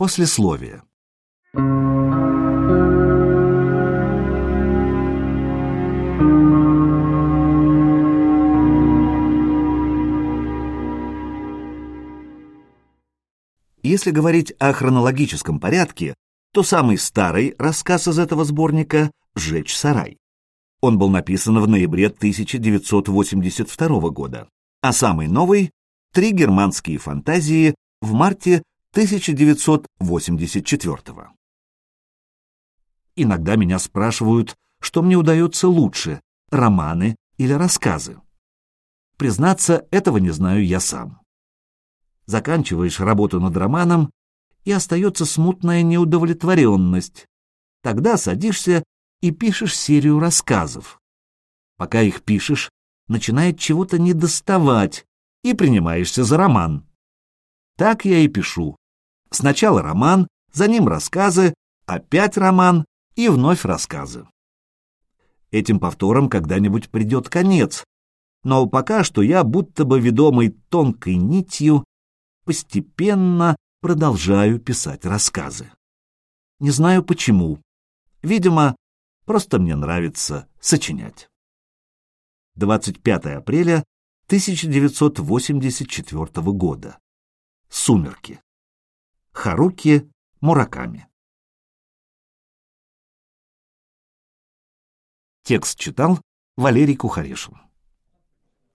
Послесловие. Если говорить о хронологическом порядке, то самый старый рассказ из этого сборника «Жечь сарай». Он был написан в ноябре 1982 года, а самый новый — «Три германские фантазии» в марте 1984 Иногда меня спрашивают, что мне удается лучше — романы или рассказы. Признаться, этого не знаю я сам. Заканчиваешь работу над романом, и остается смутная неудовлетворенность. Тогда садишься и пишешь серию рассказов. Пока их пишешь, начинает чего-то недоставать, и принимаешься за роман. Так я и пишу. Сначала роман, за ним рассказы, опять роман и вновь рассказы. Этим повтором когда-нибудь придет конец, но пока что я, будто бы ведомый тонкой нитью, постепенно продолжаю писать рассказы. Не знаю почему. Видимо, просто мне нравится сочинять. 25 апреля 1984 года. Сумерки. Харуки Мураками. Текст читал Валерий Кухарешин.